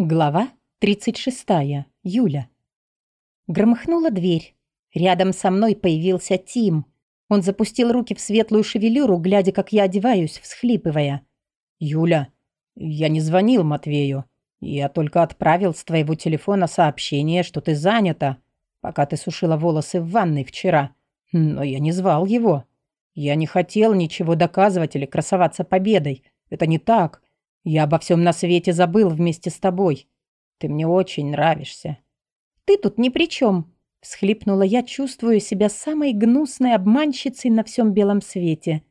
Глава 36. Юля. Громыхнула дверь. Рядом со мной появился Тим. Он запустил руки в светлую шевелюру, глядя, как я одеваюсь, всхлипывая. «Юля, я не звонил Матвею. Я только отправил с твоего телефона сообщение, что ты занята, пока ты сушила волосы в ванной вчера. Но я не звал его. Я не хотел ничего доказывать или красоваться победой. Это не так. Я обо всем на свете забыл вместе с тобой. Ты мне очень нравишься». «Ты тут ни при чем», — всхлипнула я, чувствуя себя самой гнусной обманщицей на всем белом свете.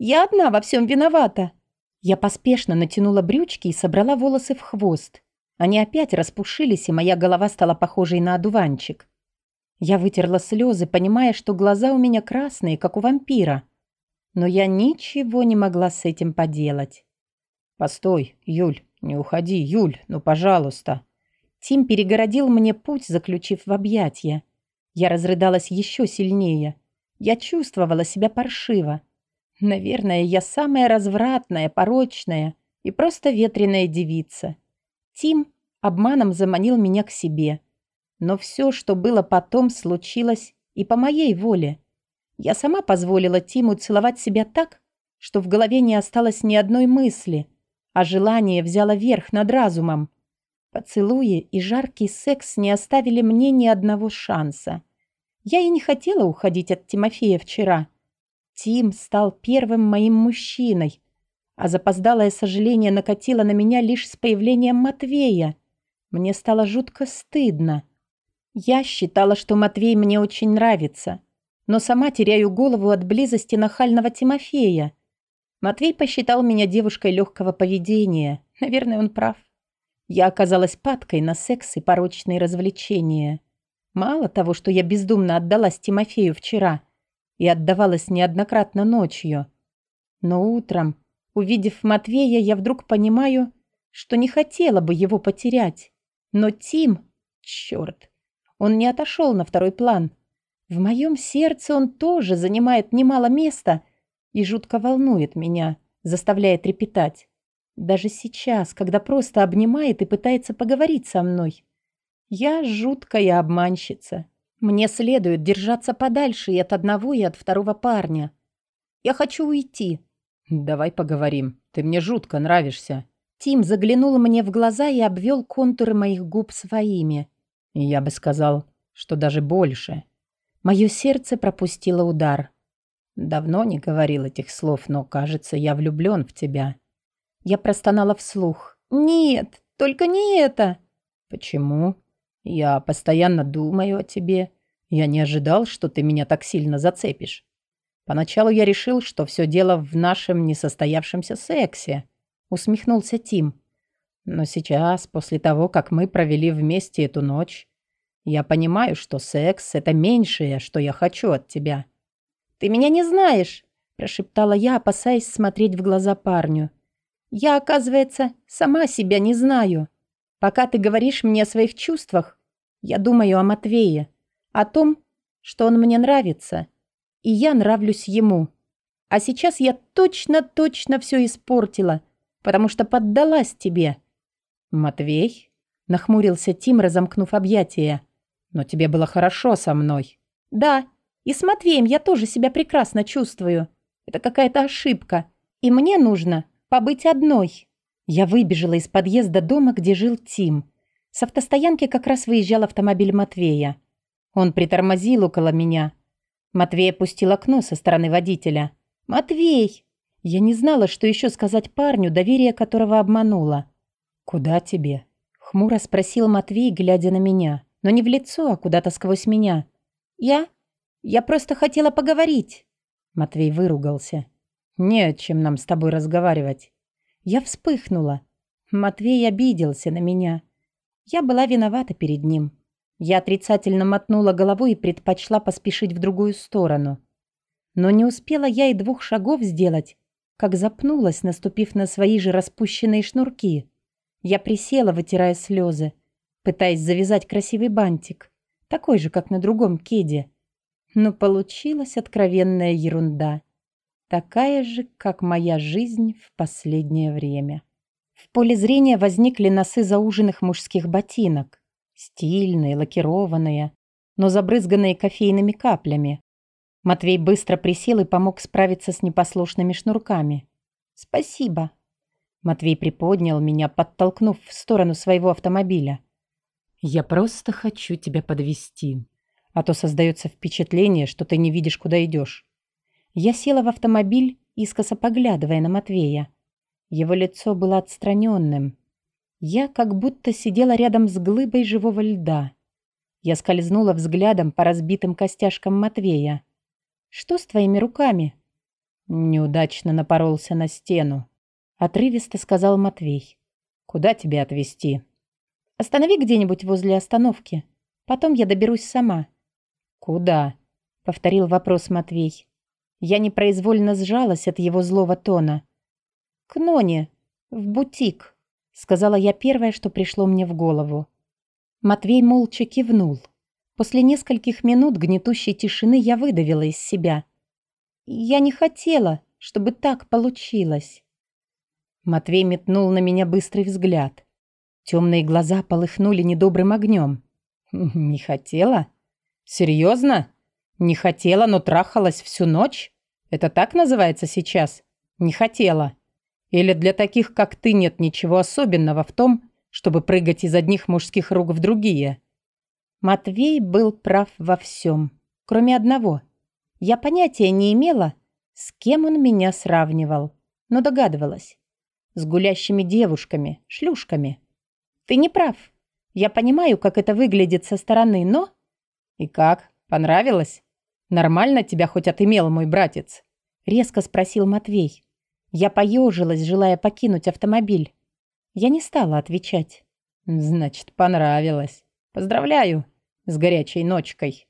«Я одна во всем виновата». Я поспешно натянула брючки и собрала волосы в хвост. Они опять распушились, и моя голова стала похожей на одуванчик. Я вытерла слезы, понимая, что глаза у меня красные, как у вампира. Но я ничего не могла с этим поделать. «Постой, Юль, не уходи, Юль, ну, пожалуйста». Тим перегородил мне путь, заключив в объятия. Я разрыдалась еще сильнее. Я чувствовала себя паршиво. Наверное, я самая развратная, порочная и просто ветреная девица. Тим обманом заманил меня к себе. Но все, что было потом, случилось и по моей воле. Я сама позволила Тиму целовать себя так, что в голове не осталось ни одной мысли, а желание взяло верх над разумом. Поцелуи и жаркий секс не оставили мне ни одного шанса. Я и не хотела уходить от Тимофея вчера. Тим стал первым моим мужчиной, а запоздалое сожаление накатило на меня лишь с появлением Матвея. Мне стало жутко стыдно. Я считала, что Матвей мне очень нравится, но сама теряю голову от близости нахального Тимофея — Матвей посчитал меня девушкой легкого поведения. Наверное, он прав. Я оказалась падкой на секс и порочные развлечения. Мало того, что я бездумно отдалась Тимофею вчера и отдавалась неоднократно ночью. Но утром, увидев Матвея, я вдруг понимаю, что не хотела бы его потерять. Но Тим, черт, он не отошел на второй план. В моем сердце он тоже занимает немало места — и жутко волнует меня, заставляет трепетать. Даже сейчас, когда просто обнимает и пытается поговорить со мной. Я жуткая обманщица. Мне следует держаться подальше и от одного, и от второго парня. Я хочу уйти. Давай поговорим. Ты мне жутко нравишься. Тим заглянул мне в глаза и обвел контуры моих губ своими. Я бы сказал, что даже больше. Мое сердце пропустило удар. Давно не говорил этих слов, но, кажется, я влюблен в тебя. Я простонала вслух. Нет, только не это. Почему? Я постоянно думаю о тебе. Я не ожидал, что ты меня так сильно зацепишь. Поначалу я решил, что все дело в нашем несостоявшемся сексе. Усмехнулся Тим. Но сейчас, после того, как мы провели вместе эту ночь, я понимаю, что секс — это меньшее, что я хочу от тебя. «Ты меня не знаешь», – прошептала я, опасаясь смотреть в глаза парню. «Я, оказывается, сама себя не знаю. Пока ты говоришь мне о своих чувствах, я думаю о Матвее, о том, что он мне нравится, и я нравлюсь ему. А сейчас я точно-точно все испортила, потому что поддалась тебе». «Матвей?» – нахмурился Тим, разомкнув объятия. «Но тебе было хорошо со мной». «Да, и с Матвеем я тоже себя прекрасно чувствую. Это какая-то ошибка. И мне нужно побыть одной. Я выбежала из подъезда дома, где жил Тим. С автостоянки как раз выезжал автомобиль Матвея. Он притормозил около меня. Матвей опустил окно со стороны водителя. «Матвей!» Я не знала, что еще сказать парню, доверие которого обманула. «Куда тебе?» Хмуро спросил Матвей, глядя на меня. Но не в лицо, а куда-то сквозь меня. «Я? Я просто хотела поговорить». Матвей выругался. «Не о чем нам с тобой разговаривать». Я вспыхнула. Матвей обиделся на меня. Я была виновата перед ним. Я отрицательно мотнула головой и предпочла поспешить в другую сторону. Но не успела я и двух шагов сделать, как запнулась, наступив на свои же распущенные шнурки. Я присела, вытирая слезы, пытаясь завязать красивый бантик, такой же, как на другом кеде. Но получилась откровенная ерунда. Такая же, как моя жизнь в последнее время. В поле зрения возникли носы зауженных мужских ботинок. Стильные, лакированные, но забрызганные кофейными каплями. Матвей быстро присел и помог справиться с непослушными шнурками. «Спасибо». Матвей приподнял меня, подтолкнув в сторону своего автомобиля. «Я просто хочу тебя подвести, а то создается впечатление, что ты не видишь, куда идешь». Я села в автомобиль, искоса поглядывая на Матвея. Его лицо было отстраненным. Я как будто сидела рядом с глыбой живого льда. Я скользнула взглядом по разбитым костяшкам Матвея. «Что с твоими руками?» Неудачно напоролся на стену. Отрывисто сказал Матвей. «Куда тебя отвезти?» «Останови где-нибудь возле остановки. Потом я доберусь сама». «Куда?» — повторил вопрос Матвей. Я непроизвольно сжалась от его злого тона. «К Ноне, в бутик», — сказала я первое, что пришло мне в голову. Матвей молча кивнул. После нескольких минут гнетущей тишины я выдавила из себя. «Я не хотела, чтобы так получилось». Матвей метнул на меня быстрый взгляд. Темные глаза полыхнули недобрым огнем. «Не хотела? Серьезно? Не хотела, но трахалась всю ночь? Это так называется сейчас? Не хотела. Или для таких, как ты, нет ничего особенного в том, чтобы прыгать из одних мужских рук в другие? Матвей был прав во всем, кроме одного. Я понятия не имела, с кем он меня сравнивал, но догадывалась. С гулящими девушками, шлюшками. Ты не прав. Я понимаю, как это выглядит со стороны, но... И как? Понравилось? Нормально тебя хоть отымел мой братец?» Резко спросил Матвей. Я поежилась, желая покинуть автомобиль. Я не стала отвечать. «Значит, понравилось. Поздравляю с горячей ночкой».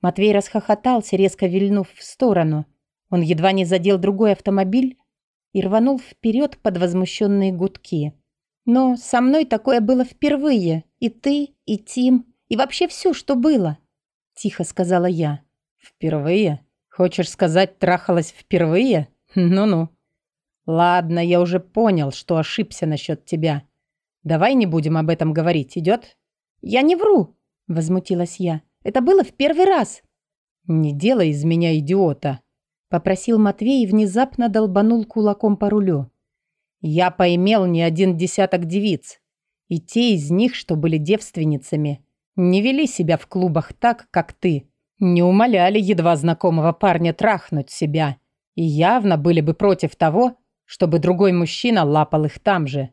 Матвей расхохотался, резко вильнув в сторону. Он едва не задел другой автомобиль и рванул вперед под возмущенные гудки. «Но со мной такое было впервые. И ты, и Тим, и вообще все, что было», — тихо сказала я. «Впервые? Хочешь сказать, трахалась впервые? Ну-ну. Ладно, я уже понял, что ошибся насчет тебя. Давай не будем об этом говорить, идет?» «Я не вру!» — возмутилась я. «Это было в первый раз!» «Не делай из меня идиота!» — попросил Матвей и внезапно долбанул кулаком по рулю. «Я поимел не один десяток девиц, и те из них, что были девственницами, не вели себя в клубах так, как ты. Не умоляли едва знакомого парня трахнуть себя. И явно были бы против того, чтобы другой мужчина лапал их там же.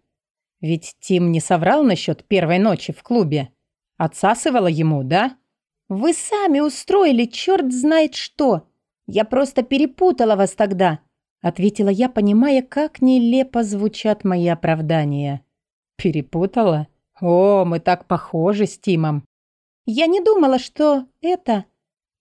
Ведь Тим не соврал насчет первой ночи в клубе. Отсасывала ему, да? «Вы сами устроили черт знает что. Я просто перепутала вас тогда», ответила я, понимая, как нелепо звучат мои оправдания. «Перепутала? О, мы так похожи с Тимом». «Я не думала, что это...»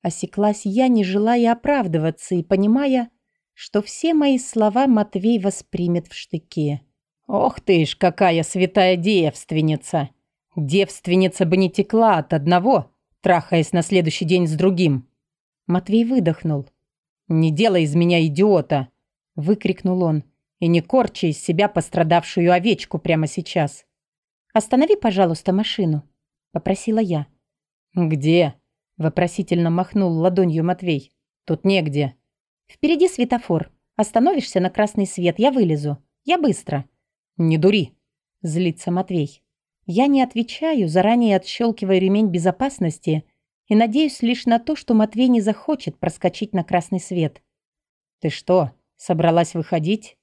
Осеклась я, не желая оправдываться и понимая, что все мои слова Матвей воспримет в штыке. «Ох ты ж, какая святая девственница! Девственница бы не текла от одного, трахаясь на следующий день с другим!» Матвей выдохнул. «Не делай из меня идиота!» — выкрикнул он. «И не корчи из себя пострадавшую овечку прямо сейчас!» «Останови, пожалуйста, машину», — попросила я. «Где?» Вопросительно махнул ладонью Матвей. «Тут негде». «Впереди светофор. Остановишься на красный свет, я вылезу. Я быстро». «Не дури», — злится Матвей. Я не отвечаю, заранее отщелкивая ремень безопасности и надеюсь лишь на то, что Матвей не захочет проскочить на красный свет. «Ты что, собралась выходить?»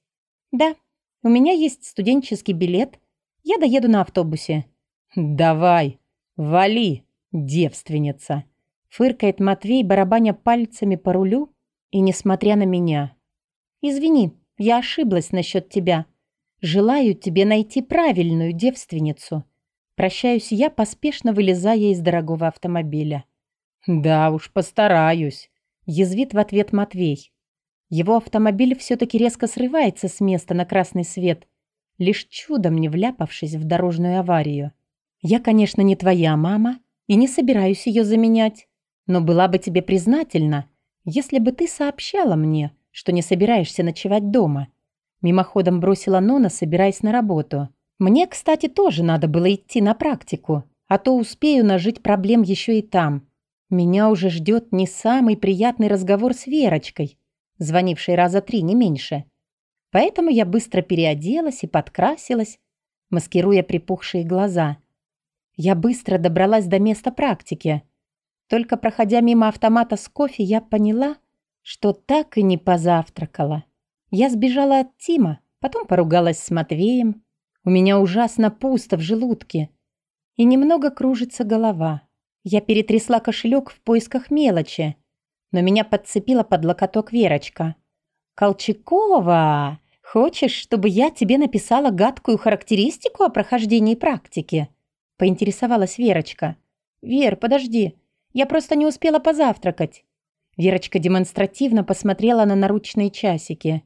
«Да. У меня есть студенческий билет. Я доеду на автобусе». «Давай, вали, девственница!» Фыркает Матвей, барабаня пальцами по рулю и несмотря на меня. «Извини, я ошиблась насчет тебя. Желаю тебе найти правильную девственницу». Прощаюсь я, поспешно вылезая из дорогого автомобиля. «Да уж, постараюсь», — язвит в ответ Матвей. Его автомобиль все-таки резко срывается с места на красный свет, лишь чудом не вляпавшись в дорожную аварию. «Я, конечно, не твоя мама и не собираюсь ее заменять, но была бы тебе признательна, если бы ты сообщала мне, что не собираешься ночевать дома. Мимоходом бросила Нона, собираясь на работу. Мне, кстати, тоже надо было идти на практику, а то успею нажить проблем еще и там. Меня уже ждет не самый приятный разговор с Верочкой, звонившей раза три, не меньше. Поэтому я быстро переоделась и подкрасилась, маскируя припухшие глаза. Я быстро добралась до места практики. Только проходя мимо автомата с кофе, я поняла, что так и не позавтракала. Я сбежала от Тима, потом поругалась с Матвеем. У меня ужасно пусто в желудке. И немного кружится голова. Я перетрясла кошелек в поисках мелочи, но меня подцепила под локоток Верочка. «Колчакова, хочешь, чтобы я тебе написала гадкую характеристику о прохождении практики?» Поинтересовалась Верочка. «Вер, подожди, я просто не успела позавтракать». Верочка демонстративно посмотрела на наручные часики.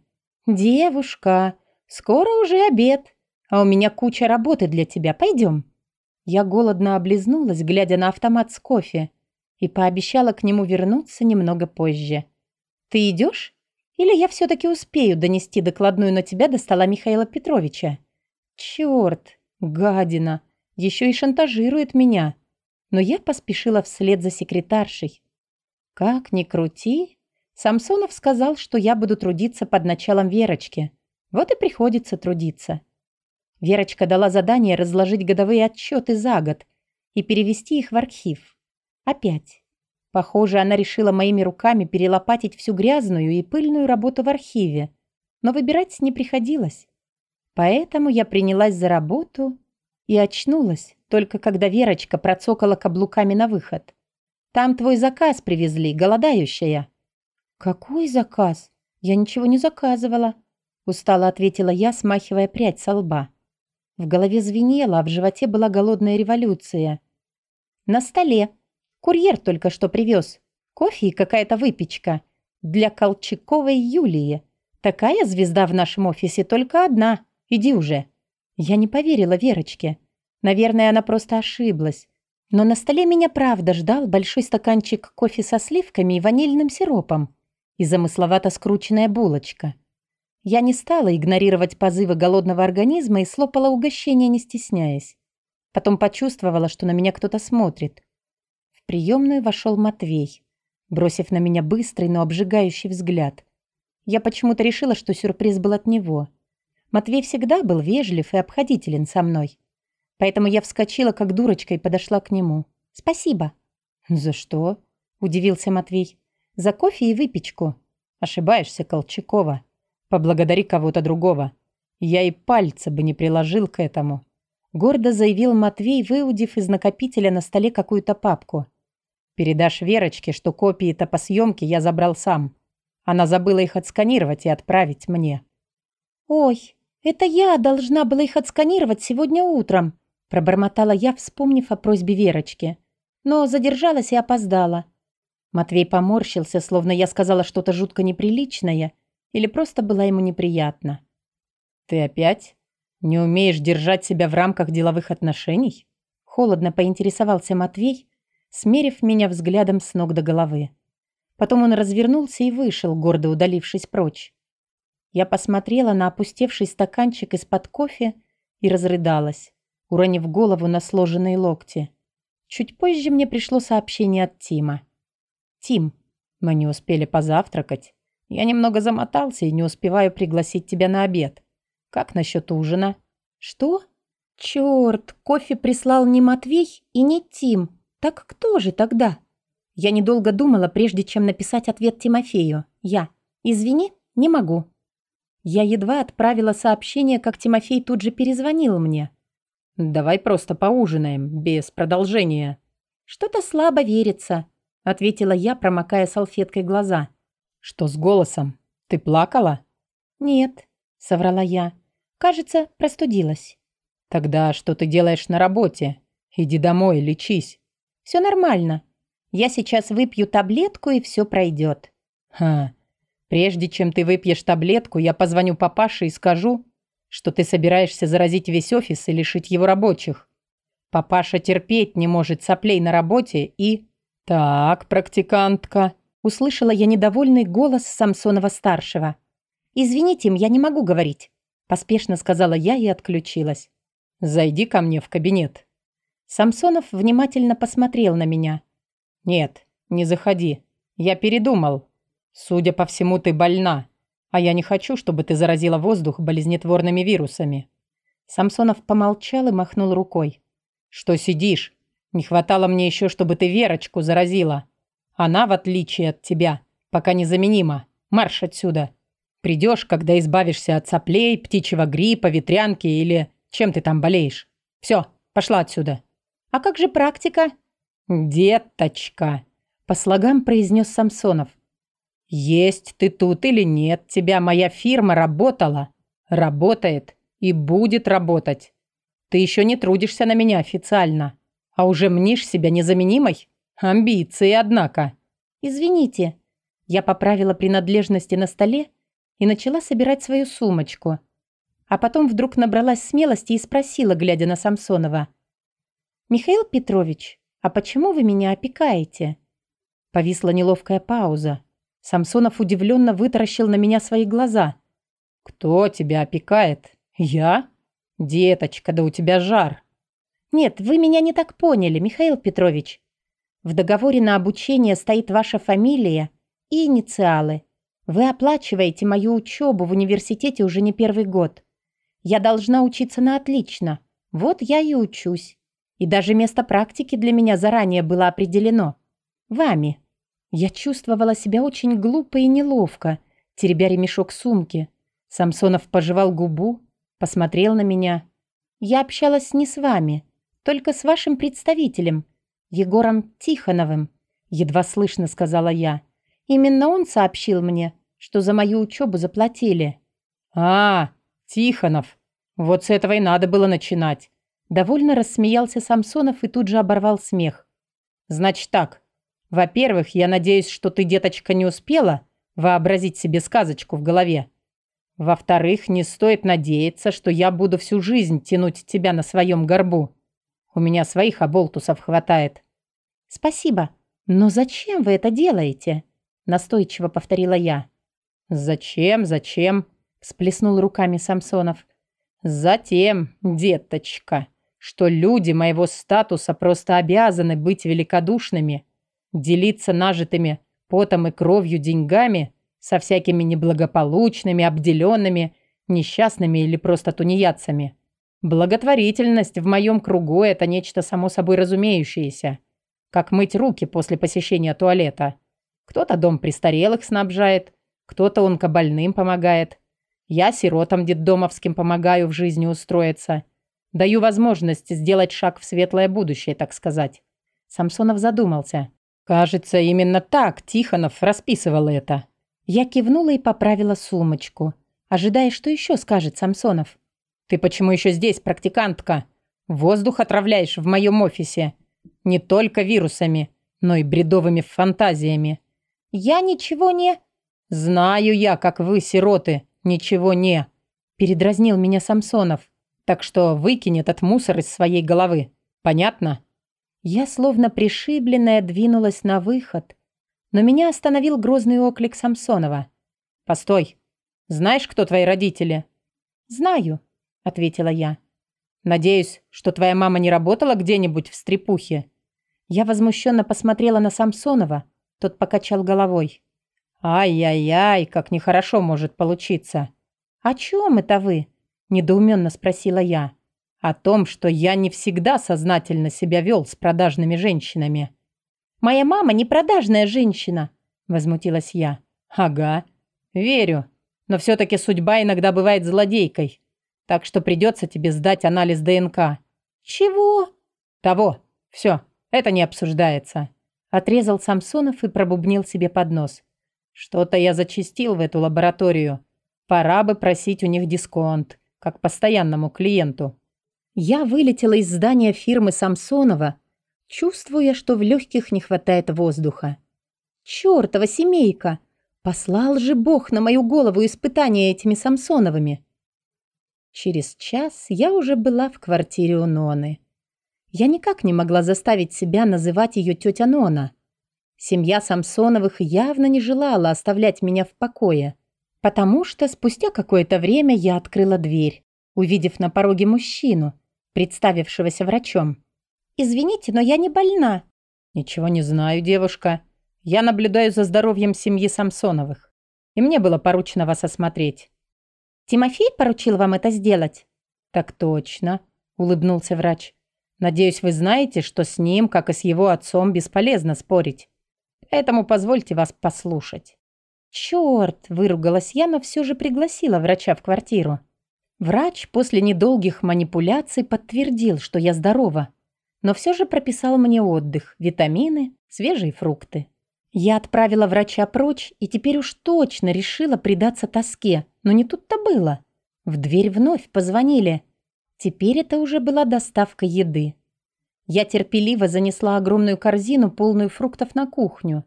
«Девушка, скоро уже обед, а у меня куча работы для тебя. Пойдем». Я голодно облизнулась, глядя на автомат с кофе, и пообещала к нему вернуться немного позже. «Ты идешь? Или я все-таки успею донести докладную на тебя до стола Михаила Петровича?» «Черт, гадина, еще и шантажирует меня». Но я поспешила вслед за секретаршей. Как ни крути, Самсонов сказал, что я буду трудиться под началом Верочки. Вот и приходится трудиться. Верочка дала задание разложить годовые отчеты за год и перевести их в архив. Опять. Похоже, она решила моими руками перелопатить всю грязную и пыльную работу в архиве, но выбирать не приходилось. Поэтому я принялась за работу и очнулась, только когда Верочка процокала каблуками на выход. «Там твой заказ привезли, голодающая». «Какой заказ? Я ничего не заказывала», — устало ответила я, смахивая прядь со лба. В голове звенело, а в животе была голодная революция. На столе. Курьер только что привез. Кофе и какая-то выпечка. Для Колчаковой Юлии. Такая звезда в нашем офисе только одна. Иди уже. Я не поверила Верочке. Наверное, она просто ошиблась. Но на столе меня правда ждал большой стаканчик кофе со сливками и ванильным сиропом и замысловато скрученная булочка. Я не стала игнорировать позывы голодного организма и слопала угощение, не стесняясь. Потом почувствовала, что на меня кто-то смотрит. В приемную вошел Матвей, бросив на меня быстрый, но обжигающий взгляд. Я почему-то решила, что сюрприз был от него. Матвей всегда был вежлив и обходителен со мной. Поэтому я вскочила, как дурочка, и подошла к нему. «Спасибо». «За что?» – удивился Матвей. «За кофе и выпечку». «Ошибаешься, Колчакова». Поблагодари кого-то другого. Я и пальца бы не приложил к этому. Гордо заявил Матвей, выудив из накопителя на столе какую-то папку. Передашь Верочке, что копии-то по съемке я забрал сам. Она забыла их отсканировать и отправить мне. «Ой, это я должна была их отсканировать сегодня утром», пробормотала я, вспомнив о просьбе Верочки. Но задержалась и опоздала. Матвей поморщился, словно я сказала что-то жутко неприличное, или просто была ему неприятна. «Ты опять? Не умеешь держать себя в рамках деловых отношений?» Холодно поинтересовался Матвей, смерив меня взглядом с ног до головы. Потом он развернулся и вышел, гордо удалившись прочь. Я посмотрела на опустевший стаканчик из-под кофе и разрыдалась, уронив голову на сложенные локти. Чуть позже мне пришло сообщение от Тима. «Тим, мы не успели позавтракать. Я немного замотался и не успеваю пригласить тебя на обед. Как насчет ужина? Что? Черт, кофе прислал не Матвей и не Тим. Так кто же тогда? Я недолго думала, прежде чем написать ответ Тимофею. Я. Извини, не могу. Я едва отправила сообщение, как Тимофей тут же перезвонил мне. «Давай просто поужинаем, без продолжения». «Что-то слабо верится», — ответила я, промокая салфеткой глаза. «Что с голосом? Ты плакала?» «Нет», — соврала я. «Кажется, простудилась». «Тогда что ты делаешь на работе? Иди домой, лечись». «Все нормально. Я сейчас выпью таблетку, и все пройдет». «Ха. Прежде чем ты выпьешь таблетку, я позвоню папаше и скажу, что ты собираешься заразить весь офис и лишить его рабочих. Папаша терпеть не может соплей на работе и... Так, практикантка, Услышала я недовольный голос Самсонова-старшего. «Извините, я не могу говорить», – поспешно сказала я и отключилась. «Зайди ко мне в кабинет». Самсонов внимательно посмотрел на меня. «Нет, не заходи. Я передумал. Судя по всему, ты больна, а я не хочу, чтобы ты заразила воздух болезнетворными вирусами». Самсонов помолчал и махнул рукой. «Что сидишь? Не хватало мне еще, чтобы ты Верочку заразила. Она, в отличие от тебя, пока незаменима. Марш отсюда. Придешь, когда избавишься от соплей, птичьего гриппа, ветрянки или чем ты там болеешь. Все, пошла отсюда». «А как же практика?» «Деточка», — по слогам произнес Самсонов. «Есть ты тут или нет, тебя моя фирма работала, работает и будет работать. Ты еще не трудишься на меня официально, а уже мнишь себя незаменимой? Амбиции, однако». «Извините». Я поправила принадлежности на столе и начала собирать свою сумочку. А потом вдруг набралась смелости и спросила, глядя на Самсонова. «Михаил Петрович, а почему вы меня опекаете?» Повисла неловкая пауза. Самсонов удивленно вытаращил на меня свои глаза. «Кто тебя опекает? Я? Деточка, да у тебя жар!» «Нет, вы меня не так поняли, Михаил Петрович. В договоре на обучение стоит ваша фамилия и инициалы. Вы оплачиваете мою учебу в университете уже не первый год. Я должна учиться на отлично. Вот я и учусь. И даже место практики для меня заранее было определено. Вами. Я чувствовала себя очень глупо и неловко, теребя ремешок сумки. Самсонов пожевал губу, посмотрел на меня. Я общалась не с вами, только с вашим представителем, Егором Тихоновым, едва слышно сказала я. Именно он сообщил мне, что за мою учебу заплатили. А, Тихонов. Вот с этого и надо было начинать. Довольно рассмеялся Самсонов и тут же оборвал смех. «Значит так. Во-первых, я надеюсь, что ты, деточка, не успела вообразить себе сказочку в голове. Во-вторых, не стоит надеяться, что я буду всю жизнь тянуть тебя на своем горбу. У меня своих оболтусов хватает». «Спасибо. Но зачем вы это делаете?» Настойчиво повторила я. «Зачем, зачем?» всплеснул руками Самсонов. «Затем, деточка, что люди моего статуса просто обязаны быть великодушными, делиться нажитыми потом и кровью деньгами со всякими неблагополучными, обделенными, несчастными или просто тунеядцами. Благотворительность в моем кругу – это нечто само собой разумеющееся. Как мыть руки после посещения туалета. Кто-то дом престарелых снабжает, кто-то онкобольным помогает. Я сиротам детдомовским помогаю в жизни устроиться. Даю возможность сделать шаг в светлое будущее, так сказать. Самсонов задумался. Кажется, именно так Тихонов расписывал это. Я кивнула и поправила сумочку, ожидая, что еще скажет Самсонов. «Ты почему еще здесь, практикантка? Воздух отравляешь в моем офисе. Не только вирусами, но и бредовыми фантазиями». «Я ничего не...» «Знаю я, как вы, сироты, ничего не...» Передразнил меня Самсонов. Так что выкинь этот мусор из своей головы. Понятно? Я, словно пришибленная, двинулась на выход. Но меня остановил грозный оклик Самсонова. «Постой. Знаешь, кто твои родители?» «Знаю», — ответила я. «Надеюсь, что твоя мама не работала где-нибудь в стрепухе?» Я возмущенно посмотрела на Самсонова. Тот покачал головой. «Ай-яй-яй, как нехорошо может получиться». «О чем это вы?» Недоуменно спросила я. О том, что я не всегда сознательно себя вел с продажными женщинами. «Моя мама не продажная женщина», — возмутилась я. «Ага, верю. Но все-таки судьба иногда бывает злодейкой. Так что придется тебе сдать анализ ДНК». «Чего?» «Того. Все, это не обсуждается». Отрезал Самсонов и пробубнил себе под нос. «Что-то я зачистил в эту лабораторию. Пора бы просить у них дисконт как постоянному клиенту. Я вылетела из здания фирмы Самсонова, чувствуя, что в легких не хватает воздуха. Чёртова семейка! Послал же Бог на мою голову испытания этими Самсоновыми. Через час я уже была в квартире у Ноны. Я никак не могла заставить себя называть ее тетя Нона. Семья Самсоновых явно не желала оставлять меня в покое. Потому что спустя какое-то время я открыла дверь, увидев на пороге мужчину, представившегося врачом. «Извините, но я не больна». «Ничего не знаю, девушка. Я наблюдаю за здоровьем семьи Самсоновых. И мне было поручено вас осмотреть». «Тимофей поручил вам это сделать?» «Так точно», — улыбнулся врач. «Надеюсь, вы знаете, что с ним, как и с его отцом, бесполезно спорить. Поэтому позвольте вас послушать». «Черт!» – выругалась я, но все же пригласила врача в квартиру. Врач после недолгих манипуляций подтвердил, что я здорова, но все же прописал мне отдых, витамины, свежие фрукты. Я отправила врача прочь и теперь уж точно решила предаться тоске, но не тут-то было. В дверь вновь позвонили. Теперь это уже была доставка еды. Я терпеливо занесла огромную корзину, полную фруктов, на кухню.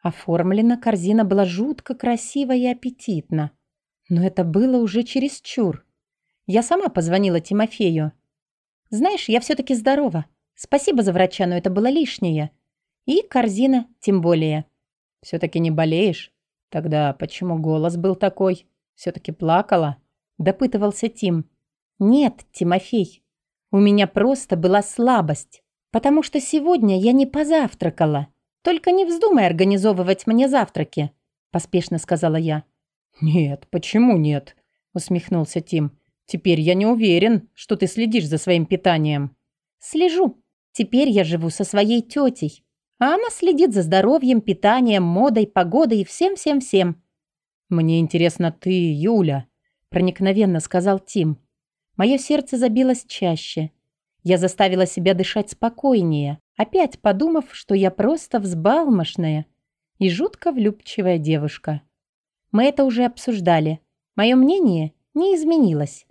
Оформлена корзина была жутко красиво и аппетитно. Но это было уже чересчур. Я сама позвонила Тимофею. «Знаешь, я все-таки здорова. Спасибо за врача, но это было лишнее. И корзина тем более». «Все-таки не болеешь? Тогда почему голос был такой? Все-таки плакала?» Допытывался Тим. «Нет, Тимофей, у меня просто была слабость, потому что сегодня я не позавтракала». Только не вздумай организовывать мне завтраки», — поспешно сказала я. «Нет, почему нет?» — усмехнулся Тим. «Теперь я не уверен, что ты следишь за своим питанием». «Слежу. Теперь я живу со своей тетей, а она следит за здоровьем, питанием, модой, погодой и всем-всем-всем». «Мне интересно ты, Юля», — проникновенно сказал Тим. Мое сердце забилось чаще. Я заставила себя дышать спокойнее, опять подумав, что я просто взбалмошная и жутко влюбчивая девушка. Мы это уже обсуждали. Мое мнение не изменилось.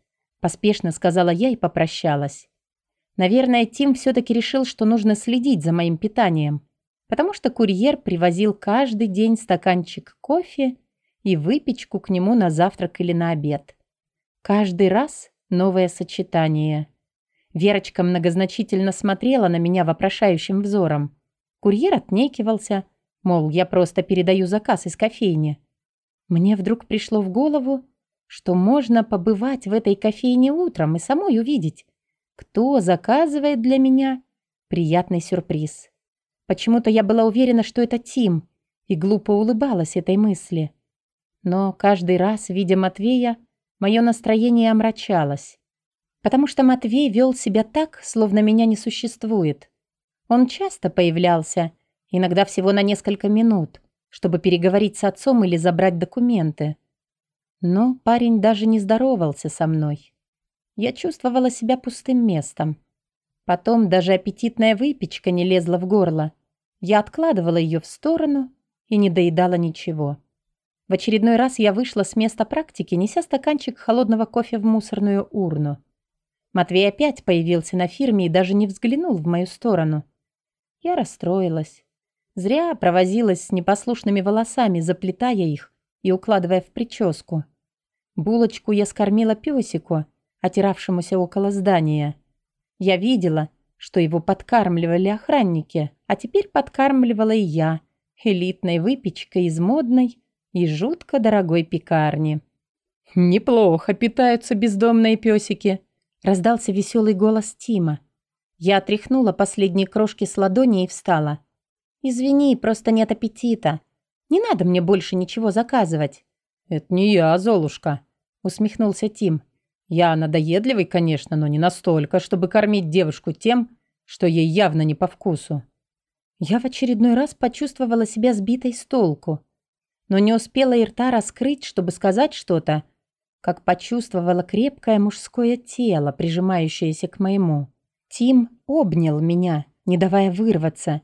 Поспешно сказала я и попрощалась. Наверное, Тим все-таки решил, что нужно следить за моим питанием, потому что курьер привозил каждый день стаканчик кофе и выпечку к нему на завтрак или на обед. Каждый раз новое сочетание. Верочка многозначительно смотрела на меня вопрошающим взором. Курьер отнекивался, мол, я просто передаю заказ из кофейни. Мне вдруг пришло в голову, что можно побывать в этой кофейне утром и самой увидеть, кто заказывает для меня приятный сюрприз. Почему-то я была уверена, что это Тим, и глупо улыбалась этой мысли. Но каждый раз, видя Матвея, мое настроение омрачалось потому что Матвей вел себя так, словно меня не существует. Он часто появлялся, иногда всего на несколько минут, чтобы переговорить с отцом или забрать документы. Но парень даже не здоровался со мной. Я чувствовала себя пустым местом. Потом даже аппетитная выпечка не лезла в горло. Я откладывала ее в сторону и не доедала ничего. В очередной раз я вышла с места практики, неся стаканчик холодного кофе в мусорную урну. Матвей опять появился на фирме и даже не взглянул в мою сторону. Я расстроилась. Зря провозилась с непослушными волосами, заплетая их и укладывая в прическу. Булочку я скормила песику, отиравшемуся около здания. Я видела, что его подкармливали охранники, а теперь подкармливала и я, элитной выпечкой из модной и жутко дорогой пекарни. «Неплохо питаются бездомные песики», Раздался веселый голос Тима. Я отряхнула последние крошки с ладони и встала. «Извини, просто нет аппетита. Не надо мне больше ничего заказывать». «Это не я, Золушка», — усмехнулся Тим. «Я надоедливый, конечно, но не настолько, чтобы кормить девушку тем, что ей явно не по вкусу». Я в очередной раз почувствовала себя сбитой с толку, но не успела и рта раскрыть, чтобы сказать что-то, как почувствовала крепкое мужское тело, прижимающееся к моему. Тим обнял меня, не давая вырваться,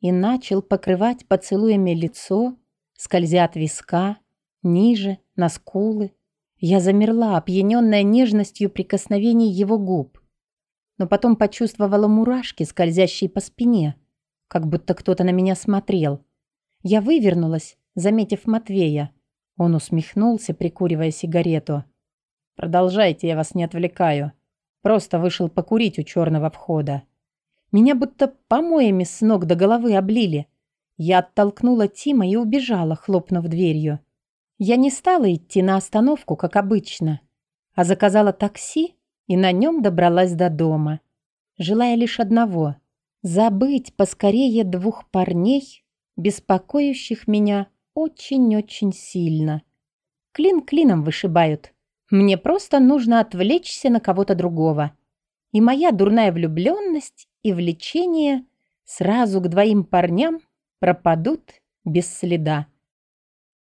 и начал покрывать поцелуями лицо, скользя от виска, ниже, на скулы. Я замерла, опьяненная нежностью прикосновений его губ. Но потом почувствовала мурашки, скользящие по спине, как будто кто-то на меня смотрел. Я вывернулась, заметив Матвея. Он усмехнулся, прикуривая сигарету. «Продолжайте, я вас не отвлекаю. Просто вышел покурить у черного входа». Меня будто помоями с ног до головы облили. Я оттолкнула Тима и убежала, хлопнув дверью. Я не стала идти на остановку, как обычно, а заказала такси и на нем добралась до дома, желая лишь одного — забыть поскорее двух парней, беспокоящих меня очень-очень сильно. Клин клином вышибают. Мне просто нужно отвлечься на кого-то другого. И моя дурная влюбленность и влечение сразу к двоим парням пропадут без следа.